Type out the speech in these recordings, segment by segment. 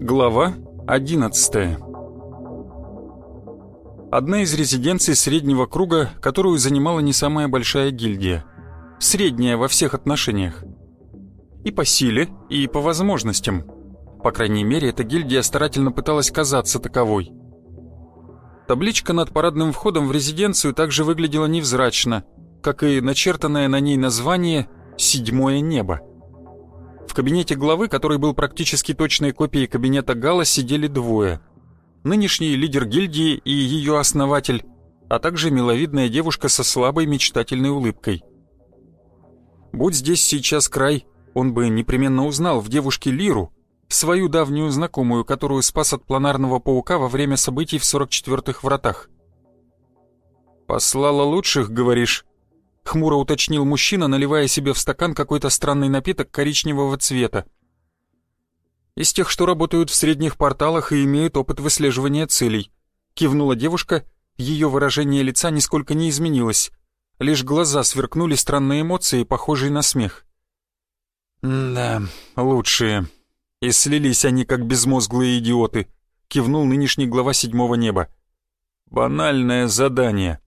Глава 11 Одна из резиденций среднего круга, которую занимала не самая большая гильдия. Средняя во всех отношениях. И по силе, и по возможностям. По крайней мере, эта гильдия старательно пыталась казаться таковой. Табличка над парадным входом в резиденцию также выглядела невзрачно, как и начертанное на ней название «Седьмое небо». В кабинете главы, который был практически точной копией кабинета Гала, сидели двое. Нынешний лидер гильдии и ее основатель, а также миловидная девушка со слабой мечтательной улыбкой. Будь здесь сейчас край, он бы непременно узнал в девушке Лиру, свою давнюю знакомую, которую спас от планарного паука во время событий в 44-х вратах. «Послала лучших, говоришь?» Хмуро уточнил мужчина, наливая себе в стакан какой-то странный напиток коричневого цвета. «Из тех, что работают в средних порталах и имеют опыт выслеживания целей», кивнула девушка, ее выражение лица нисколько не изменилось. Лишь глаза сверкнули странные эмоции, похожие на смех. «Да, лучшие. И слились они, как безмозглые идиоты», кивнул нынешний глава седьмого неба. «Банальное задание».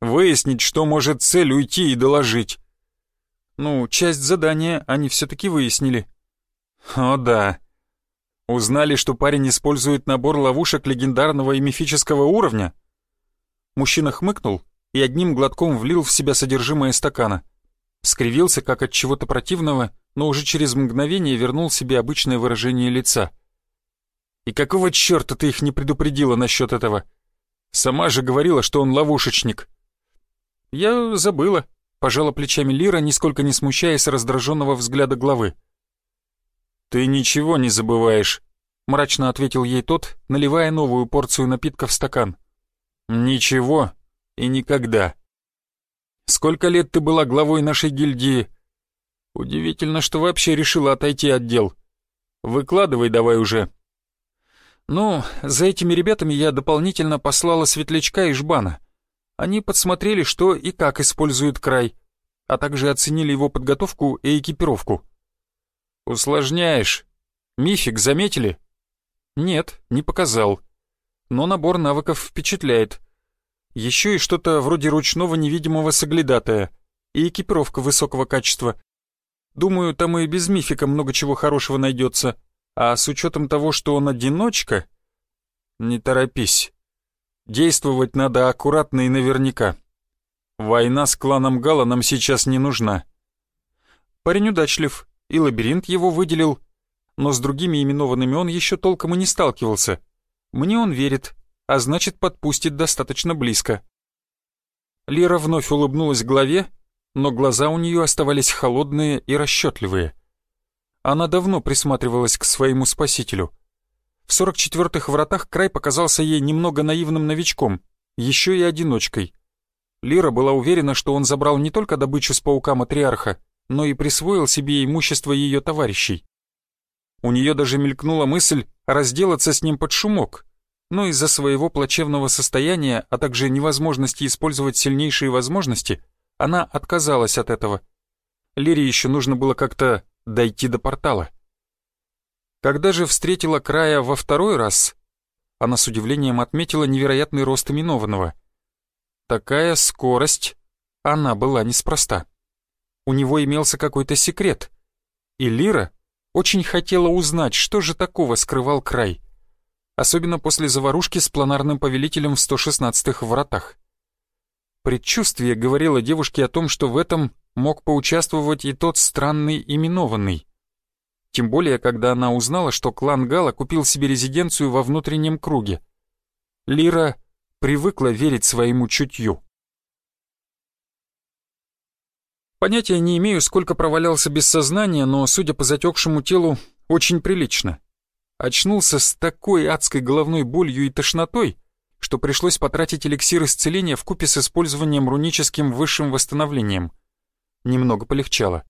Выяснить, что может цель уйти и доложить. Ну, часть задания они все-таки выяснили. О да. Узнали, что парень использует набор ловушек легендарного и мифического уровня? Мужчина хмыкнул и одним глотком влил в себя содержимое стакана. Скривился, как от чего-то противного, но уже через мгновение вернул себе обычное выражение лица. «И какого черта ты их не предупредила насчет этого? Сама же говорила, что он ловушечник». «Я забыла», — пожала плечами Лира, нисколько не смущаясь раздраженного взгляда главы. «Ты ничего не забываешь», — мрачно ответил ей тот, наливая новую порцию напитка в стакан. «Ничего и никогда. Сколько лет ты была главой нашей гильдии? Удивительно, что вообще решила отойти от дел. Выкладывай давай уже». «Ну, за этими ребятами я дополнительно послала Светлячка и Жбана. Они подсмотрели, что и как использует край, а также оценили его подготовку и экипировку. «Усложняешь. Мифик заметили?» «Нет, не показал. Но набор навыков впечатляет. Еще и что-то вроде ручного невидимого соглядатая и экипировка высокого качества. Думаю, там и без мифика много чего хорошего найдется. А с учетом того, что он одиночка... Не торопись. Действовать надо аккуратно и наверняка. Война с кланом Гала нам сейчас не нужна. Парень удачлив, и лабиринт его выделил, но с другими именованными он еще толком и не сталкивался. Мне он верит, а значит подпустит достаточно близко. Лера вновь улыбнулась главе, но глаза у нее оставались холодные и расчетливые. Она давно присматривалась к своему спасителю — в 44-х вратах край показался ей немного наивным новичком, еще и одиночкой. Лира была уверена, что он забрал не только добычу с паука-матриарха, но и присвоил себе имущество ее товарищей. У нее даже мелькнула мысль разделаться с ним под шумок, но из-за своего плачевного состояния, а также невозможности использовать сильнейшие возможности, она отказалась от этого. Лире еще нужно было как-то дойти до портала. Когда же встретила края во второй раз, она с удивлением отметила невероятный рост именованного. Такая скорость, она была неспроста. У него имелся какой-то секрет, и Лира очень хотела узнать, что же такого скрывал край, особенно после заварушки с планарным повелителем в 116-х вратах. Предчувствие говорило девушке о том, что в этом мог поучаствовать и тот странный именованный. Тем более, когда она узнала, что клан Гала купил себе резиденцию во внутреннем круге. Лира привыкла верить своему чутью. Понятия не имею, сколько провалялся без сознания, но, судя по затекшему телу, очень прилично. Очнулся с такой адской головной болью и тошнотой, что пришлось потратить эликсир исцеления в купе с использованием руническим высшим восстановлением. Немного полегчало.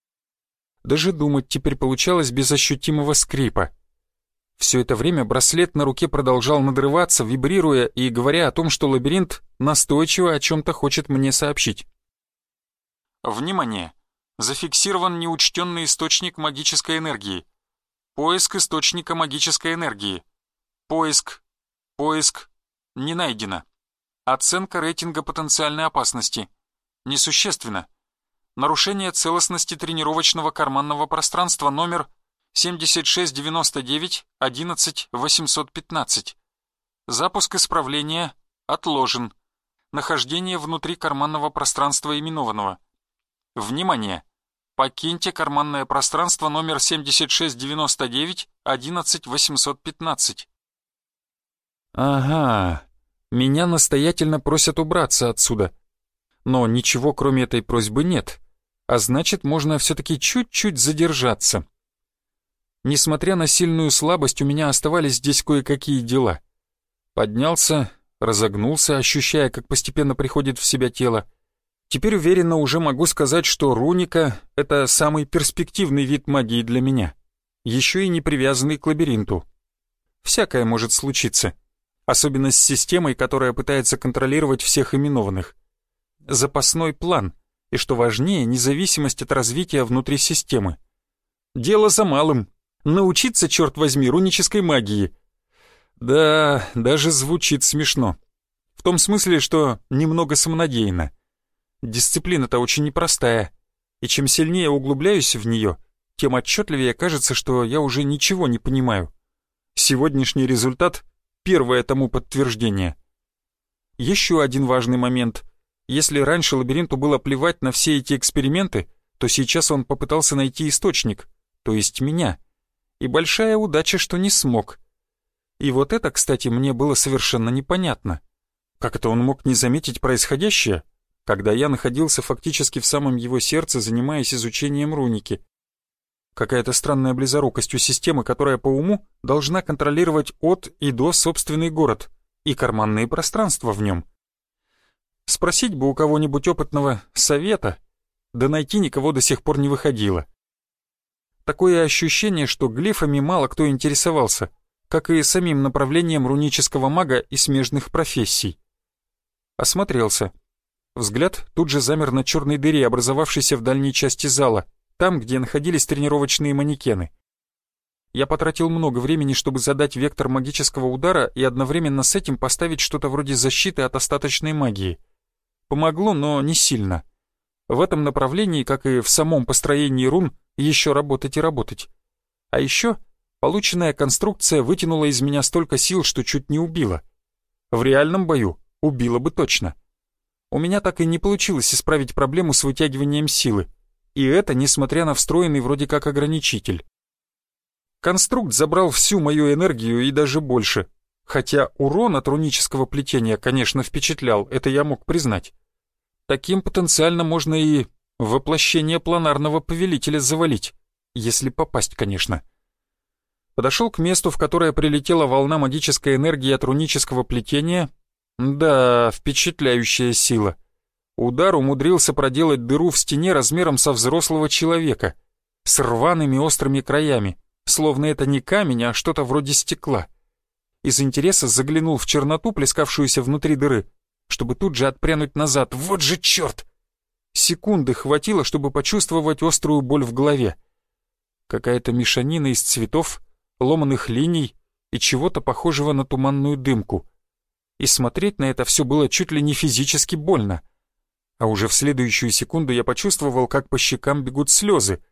Даже думать теперь получалось без ощутимого скрипа. Все это время браслет на руке продолжал надрываться, вибрируя и говоря о том, что лабиринт настойчиво о чем-то хочет мне сообщить. Внимание! Зафиксирован неучтенный источник магической энергии. Поиск источника магической энергии. Поиск. Поиск. Не найдено. Оценка рейтинга потенциальной опасности. Несущественно. Нарушение целостности тренировочного карманного пространства номер 7699 11 815. Запуск исправления отложен. Нахождение внутри карманного пространства именованного. Внимание! Покиньте карманное пространство номер 7699 11 815. Ага, меня настоятельно просят убраться отсюда. Но ничего кроме этой просьбы нет, а значит можно все-таки чуть-чуть задержаться. Несмотря на сильную слабость, у меня оставались здесь кое-какие дела. Поднялся, разогнулся, ощущая, как постепенно приходит в себя тело. Теперь уверенно уже могу сказать, что руника — это самый перспективный вид магии для меня. Еще и не привязанный к лабиринту. Всякое может случиться. Особенно с системой, которая пытается контролировать всех именованных. Запасной план. И что важнее, независимость от развития внутри системы. Дело за малым. Научиться, черт возьми, рунической магии. Да, даже звучит смешно. В том смысле, что немного самонадеянно. Дисциплина-то очень непростая, и чем сильнее углубляюсь в нее, тем отчетливее кажется, что я уже ничего не понимаю. Сегодняшний результат — первое тому подтверждение. Еще один важный момент. Если раньше лабиринту было плевать на все эти эксперименты, то сейчас он попытался найти источник, то есть меня. И большая удача, что не смог. И вот это, кстати, мне было совершенно непонятно. Как это он мог не заметить происходящее? Когда я находился фактически в самом его сердце, занимаясь изучением руники. Какая-то странная близорукость у системы, которая по уму должна контролировать от и до собственный город и карманные пространства в нем. Спросить бы у кого-нибудь опытного совета, да найти никого до сих пор не выходило. Такое ощущение, что глифами мало кто интересовался, как и самим направлением рунического мага и смежных профессий. Осмотрелся. Взгляд тут же замер на черной дыре, образовавшейся в дальней части зала, там, где находились тренировочные манекены. Я потратил много времени, чтобы задать вектор магического удара и одновременно с этим поставить что-то вроде защиты от остаточной магии. Помогло, но не сильно. В этом направлении, как и в самом построении рун, еще работать и работать. А еще полученная конструкция вытянула из меня столько сил, что чуть не убила. В реальном бою убила бы точно. У меня так и не получилось исправить проблему с вытягиванием силы. И это несмотря на встроенный вроде как ограничитель. Конструкт забрал всю мою энергию и даже больше. Хотя урон от рунического плетения, конечно, впечатлял, это я мог признать. Таким потенциально можно и воплощение планарного повелителя завалить, если попасть, конечно. Подошел к месту, в которое прилетела волна магической энергии от рунического плетения, да, впечатляющая сила. Удар умудрился проделать дыру в стене размером со взрослого человека, с рваными острыми краями, словно это не камень, а что-то вроде стекла. Из интереса заглянул в черноту, плескавшуюся внутри дыры, чтобы тут же отпрянуть назад. Вот же черт! Секунды хватило, чтобы почувствовать острую боль в голове. Какая-то мешанина из цветов, ломаных линий и чего-то похожего на туманную дымку и смотреть на это все было чуть ли не физически больно. А уже в следующую секунду я почувствовал, как по щекам бегут слезы.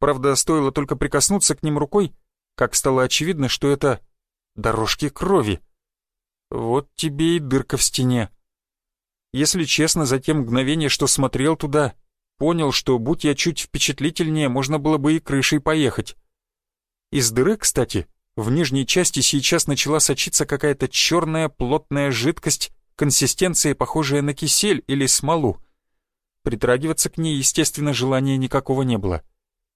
Правда, стоило только прикоснуться к ним рукой, как стало очевидно, что это дорожки крови. Вот тебе и дырка в стене. Если честно, за те мгновения, что смотрел туда, понял, что, будь я чуть впечатлительнее, можно было бы и крышей поехать. Из дыры, кстати, в нижней части сейчас начала сочиться какая-то черная плотная жидкость, консистенции похожая на кисель или смолу. Притрагиваться к ней, естественно, желания никакого не было.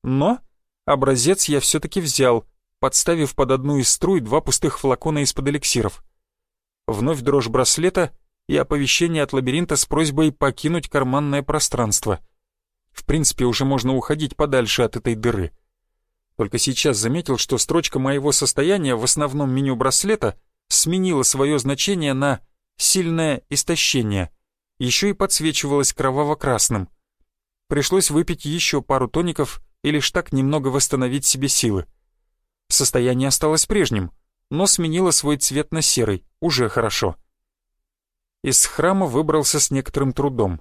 Но образец я все-таки взял, подставив под одну из струй два пустых флакона из-под эликсиров. вновь дрожь браслета и оповещение от лабиринта с просьбой покинуть карманное пространство. В принципе, уже можно уходить подальше от этой дыры. Только сейчас заметил, что строчка моего состояния в основном меню браслета сменила свое значение на «сильное истощение», еще и подсвечивалась кроваво-красным. Пришлось выпить еще пару тоников и лишь так немного восстановить себе силы. Состояние осталось прежним, но сменило свой цвет на серый, уже хорошо. Из храма выбрался с некоторым трудом.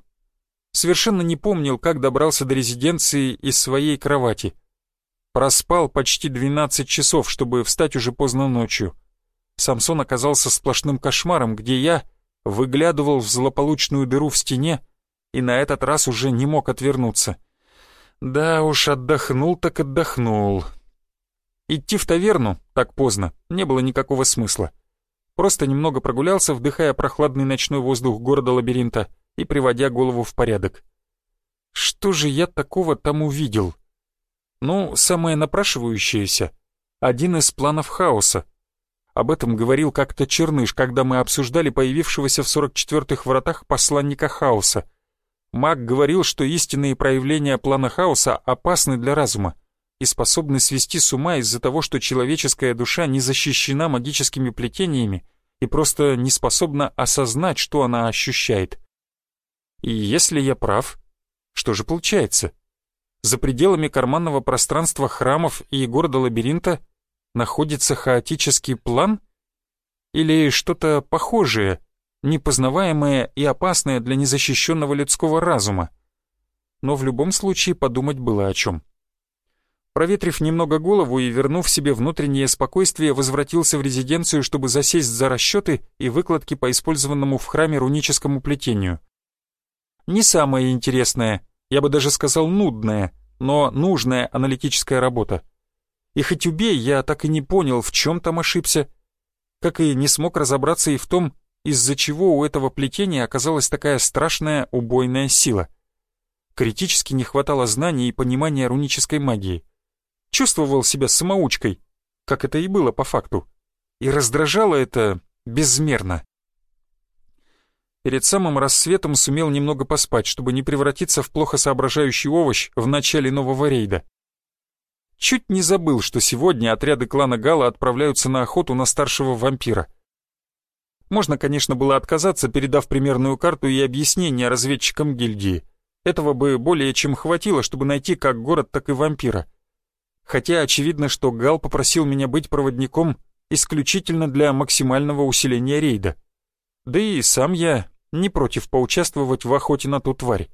Совершенно не помнил, как добрался до резиденции из своей кровати. Проспал почти 12 часов, чтобы встать уже поздно ночью. Самсон оказался сплошным кошмаром, где я выглядывал в злополучную дыру в стене и на этот раз уже не мог отвернуться. Да уж, отдохнул так отдохнул. Идти в таверну так поздно не было никакого смысла. Просто немного прогулялся, вдыхая прохладный ночной воздух города-лабиринта и приводя голову в порядок. Что же я такого там увидел? Ну, самое напрашивающееся — один из планов хаоса. Об этом говорил как-то Черныш, когда мы обсуждали появившегося в 44-х вратах посланника хаоса. Маг говорил, что истинные проявления плана хаоса опасны для разума и способны свести с ума из-за того, что человеческая душа не защищена магическими плетениями и просто не способна осознать, что она ощущает. И если я прав, что же получается? За пределами карманного пространства храмов и города-лабиринта находится хаотический план? Или что-то похожее, непознаваемое и опасное для незащищенного людского разума? Но в любом случае подумать было о чем. Проветрив немного голову и вернув себе внутреннее спокойствие, возвратился в резиденцию, чтобы засесть за расчеты и выкладки по использованному в храме руническому плетению. Не самое интересное, я бы даже сказал нудная, но нужная аналитическая работа. И хоть убей, я так и не понял, в чем там ошибся, как и не смог разобраться и в том, из-за чего у этого плетения оказалась такая страшная убойная сила. Критически не хватало знаний и понимания рунической магии чувствовал себя самоучкой, как это и было по факту. И раздражало это безмерно. Перед самым рассветом сумел немного поспать, чтобы не превратиться в плохо соображающий овощ в начале нового рейда. Чуть не забыл, что сегодня отряды клана Гала отправляются на охоту на старшего вампира. Можно, конечно, было отказаться, передав примерную карту и объяснение разведчикам гильдии. Этого бы более чем хватило, чтобы найти как город, так и вампира хотя очевидно, что Гал попросил меня быть проводником исключительно для максимального усиления рейда. Да и сам я не против поучаствовать в охоте на ту тварь.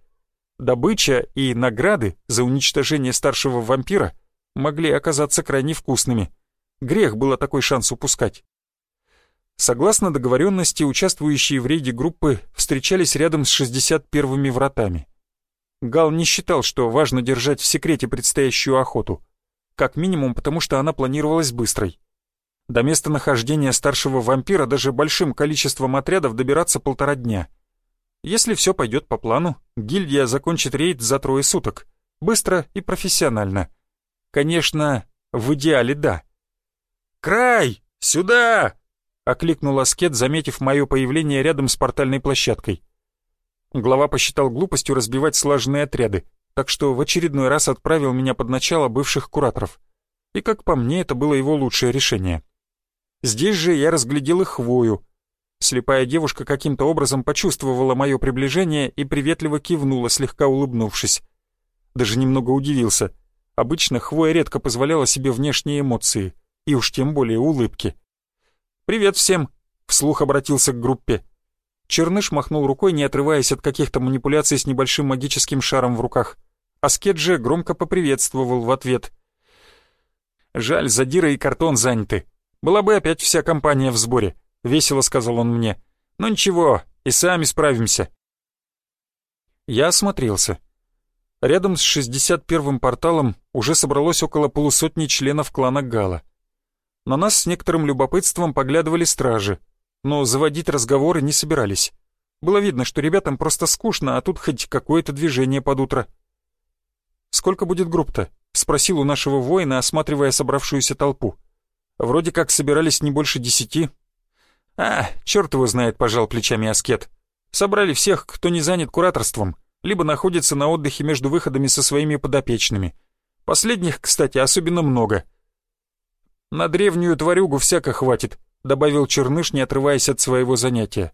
Добыча и награды за уничтожение старшего вампира могли оказаться крайне вкусными. Грех было такой шанс упускать. Согласно договоренности, участвующие в рейде группы встречались рядом с 61-ми вратами. Гал не считал, что важно держать в секрете предстоящую охоту — как минимум потому, что она планировалась быстрой. До места нахождения старшего вампира даже большим количеством отрядов добираться полтора дня. Если все пойдет по плану, гильдия закончит рейд за трое суток. Быстро и профессионально. Конечно, в идеале да. «Край! Сюда!» — окликнул Аскет, заметив мое появление рядом с портальной площадкой. Глава посчитал глупостью разбивать слаженные отряды, так что в очередной раз отправил меня под начало бывших кураторов. И, как по мне, это было его лучшее решение. Здесь же я разглядел их хвою. Слепая девушка каким-то образом почувствовала мое приближение и приветливо кивнула, слегка улыбнувшись. Даже немного удивился. Обычно хвоя редко позволяла себе внешние эмоции, и уж тем более улыбки. «Привет всем!» — вслух обратился к группе. Черныш махнул рукой, не отрываясь от каких-то манипуляций с небольшим магическим шаром в руках. Аскет же громко поприветствовал в ответ. «Жаль, задира и картон заняты. Была бы опять вся компания в сборе», — весело сказал он мне. «Но «Ну ничего, и сами справимся». Я осмотрелся. Рядом с 61-м порталом уже собралось около полусотни членов клана Гала. На нас с некоторым любопытством поглядывали стражи, но заводить разговоры не собирались. Было видно, что ребятам просто скучно, а тут хоть какое-то движение под утро. «Сколько будет групп-то?» — спросил у нашего воина, осматривая собравшуюся толпу. «Вроде как собирались не больше десяти». «А, черт его знает», — пожал плечами аскет. «Собрали всех, кто не занят кураторством, либо находится на отдыхе между выходами со своими подопечными. Последних, кстати, особенно много». «На древнюю тварюгу всяко хватит», — добавил Черныш, не отрываясь от своего занятия.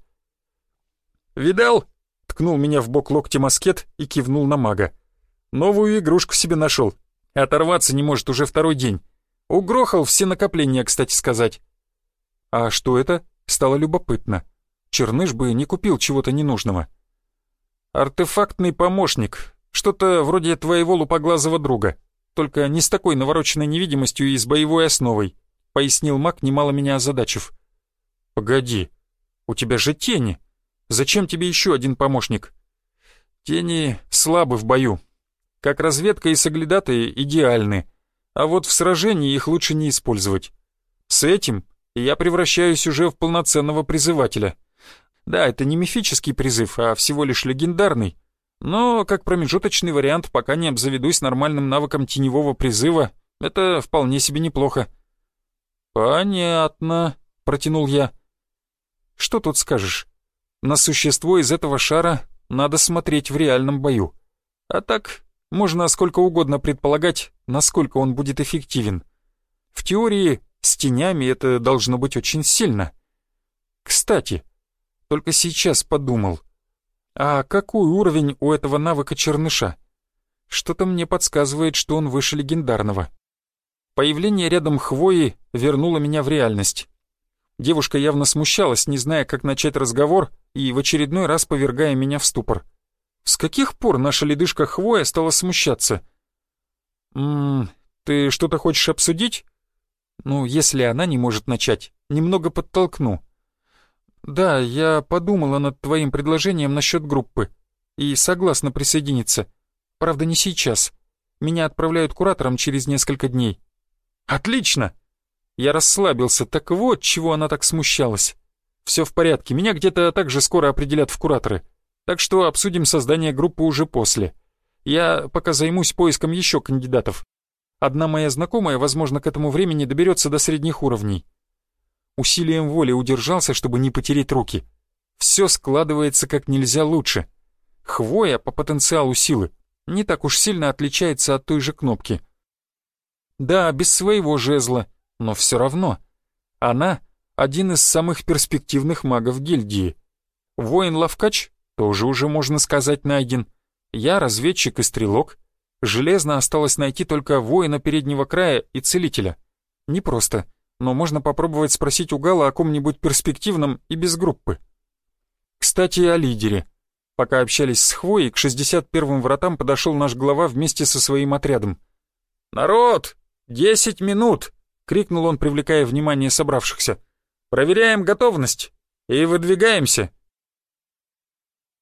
«Видал?» — ткнул меня в бок локтем аскет и кивнул на мага. «Новую игрушку себе нашел. Оторваться не может уже второй день. Угрохал все накопления, кстати сказать». «А что это?» — стало любопытно. Черныш бы не купил чего-то ненужного. «Артефактный помощник. Что-то вроде твоего лупоглазого друга. Только не с такой навороченной невидимостью и с боевой основой», — пояснил маг, немало меня озадачив. «Погоди, у тебя же тени. Зачем тебе еще один помощник?» «Тени слабы в бою. Как разведка и соглядатые идеальны, а вот в сражении их лучше не использовать. С этим я превращаюсь уже в полноценного призывателя. Да, это не мифический призыв, а всего лишь легендарный. Но как промежуточный вариант, пока не обзаведусь нормальным навыком теневого призыва, это вполне себе неплохо. «Понятно», — протянул я. «Что тут скажешь? На существо из этого шара надо смотреть в реальном бою. А так, можно сколько угодно предполагать, насколько он будет эффективен. В теории, с тенями это должно быть очень сильно. Кстати, только сейчас подумал, а какой уровень у этого навыка черныша? Что-то мне подсказывает, что он выше легендарного. Появление рядом хвои вернуло меня в реальность. Девушка явно смущалась, не зная, как начать разговор, и в очередной раз повергая меня в ступор. С каких пор наша ледышка хвоя стала смущаться? «Ммм, ты что-то хочешь обсудить?» «Ну, если она не может начать, немного подтолкну». «Да, я подумала над твоим предложением насчет группы и согласна присоединиться. Правда, не сейчас. Меня отправляют куратором через несколько дней». «Отлично!» Я расслабился, так вот, чего она так смущалась. Все в порядке, меня где-то так же скоро определят в кураторы. Так что обсудим создание группы уже после. Я пока займусь поиском еще кандидатов. Одна моя знакомая, возможно, к этому времени доберется до средних уровней. Усилием воли удержался, чтобы не потереть руки. Все складывается как нельзя лучше. Хвоя по потенциалу силы не так уж сильно отличается от той же кнопки. Да, без своего жезла, но все равно. Она — один из самых перспективных магов гильдии. Воин-ловкач тоже уже, можно сказать, найден. Я разведчик и стрелок. Железно осталось найти только воина переднего края и целителя. Непросто, но можно попробовать спросить у Гала о ком-нибудь перспективном и без группы. Кстати, о лидере. Пока общались с Хвоей, к 61-м вратам подошел наш глава вместе со своим отрядом. «Народ! Десять минут!» — крикнул он, привлекая внимание собравшихся. «Проверяем готовность и выдвигаемся!»